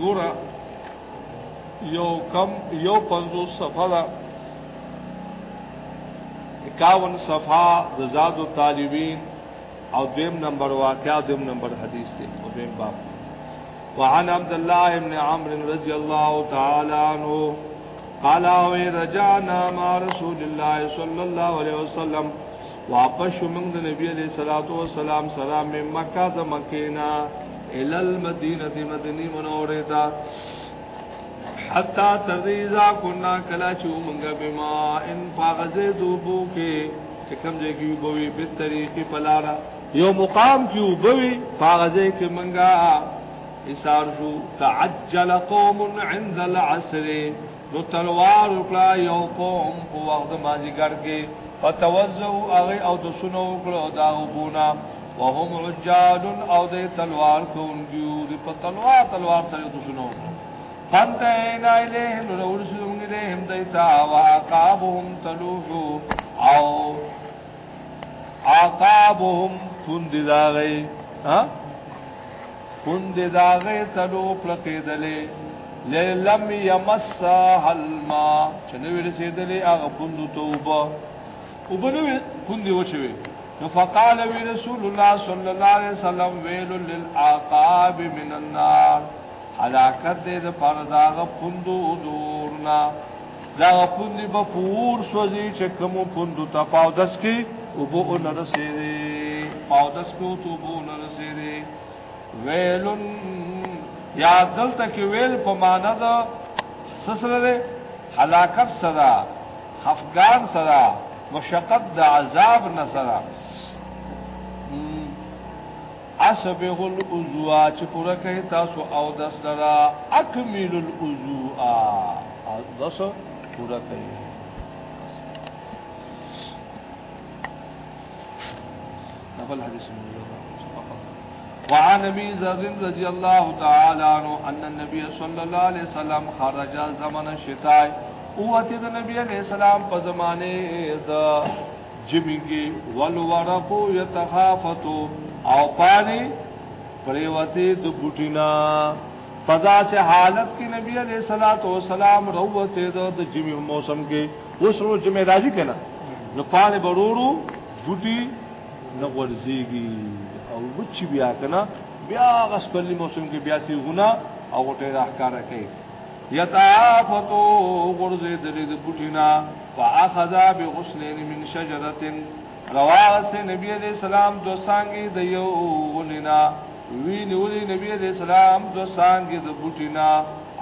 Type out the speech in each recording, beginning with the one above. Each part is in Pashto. ګوره یو کم یو پنځو صفه ده 51 صفه رضاد الطالبین او دیم نمبر واقعہ دیم نمبر حدیث دی او دیم باب وعن عبد الله ابن عمرو رضی الله تعالی عنہ قال او رجعنا مع رسول الله صلی الله علیه وسلم واپس موږ د نبی علیہ الصلوۃ والسلام سلام مکه د مکینا ال المدینه مدنی منوره تا حتا تذیزا کنا کلا چو منګ بما ان پاغزه دوبو کې چې کوم ځای کې وبوي په طریقې پلارا یو مقام کې وبوي پاغزه کې منګا اسار شو تعجل قوم عند العصر نو تلوار وکړه یو قوم په وخت مازیګر کې فتوزو هغه او د سنو کړه دا وبونه وهم رجال او د تلوار کوونکو د په تلوار تلوار سره د شنو فانتهینا الیه نو ورسوم دې هم دیتا واقابهم تلوحو او عقابهم توند داغی ها توند داغی تلو پلکی دلی لم یمسا حلما چنوی رسی دلی آغا پندو توبا او بنوی پندی وچوی نو فقال وی رسول الله صلی الله علیه وسلم ویل للعقاب من النار حلاکت دې د پرداغه پوندو دورنا دا پوندې په پور سوځي چې کوم پوندو ته پاودس کې او بو نه رسېږي پاودس کې تو بو نه رسېږي ویل یا دلته کې ویل په معنا دا سسره حلاکت صدا خفقان صدا مشقت د عذاب نصرا اسبغ الوضوء چې پوره کوي تاسو او دس لرا اکمل الوضوء دس پوره کوي نقل حدیث وعن ابي ذر رضي الله تعالى عنه ان النبي صلى الله عليه وسلم خرج زمن الشتاء قوت د نبی علیہ السلام په زمانه د جمی کې ولورقو یتخافتو او پانی پریوتی د بوټینا پدا سے حالت کې نبی علیہ الصلات والسلام روته د جمی موسم کې وسرو جمی راځي کنه نو پانی برورو بوټی نه ورزيږي او وچ بیا کنه بیا غسپلی موسم کې بیا تیغونه او ټیر احکار کوي یتافتو غرزه درې د بوټینا فاخذا بغسلین من شجرتن رواس نبی علیہ السلام دو سانگی د یو غنینا وی نیولی نبی علیہ السلام دو سانگی د بوټینا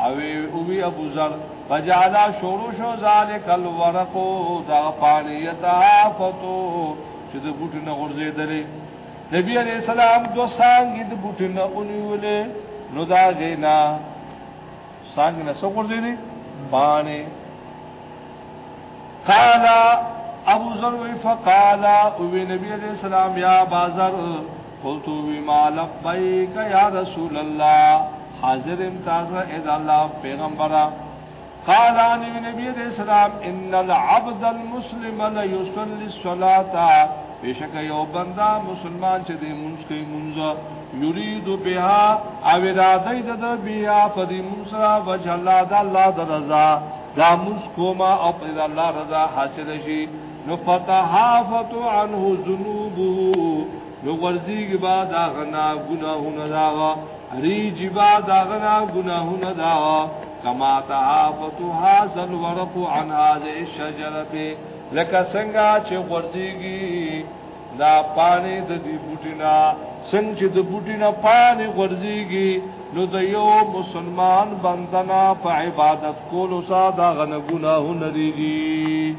او وی ابو ذر فجعلا شورو شو ذالک الورقو دا پانی یتافتو چې د بوټینا غرزه درې نبی علیہ السلام دو سانگی د بوټینا اونیولې نو دا غینا انسان کې نسو ګرځېدي باندې قال ابو ذر فقال او نبی عليه السلام یا بازر قلت بما لبيك يا رسول الله حاضر امتاز اذا الله پیغمبر قال ان نبی عليه السلام ان العبد المسلم لا يصلي الصلاه بشک یو بندا مسلمان چې دې مونږ کوي مونږ یرید بها او ارادای د بیا په دې مونږ سره وجه الله د الله د رضا دا مونږ کوما او په دې الله رضا حاصل شي نو فتحافت عنه ذنوبه نو ورزیږي با دا غنا ګناهونه دا ریجی با دا غنا ګناهونه دا کما تحافتها سن ورق عن هذه الشجره لکه څنګه چې غورځيږي دا پانی د دې بوټینا څنګه چې د بوټینا پانی غورځيږي نو د یو مسلمان بندنا په عبادت کولو ساده غنه ګناهونه دي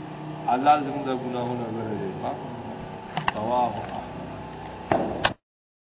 الله زموږ د ګناهونو غره دي ها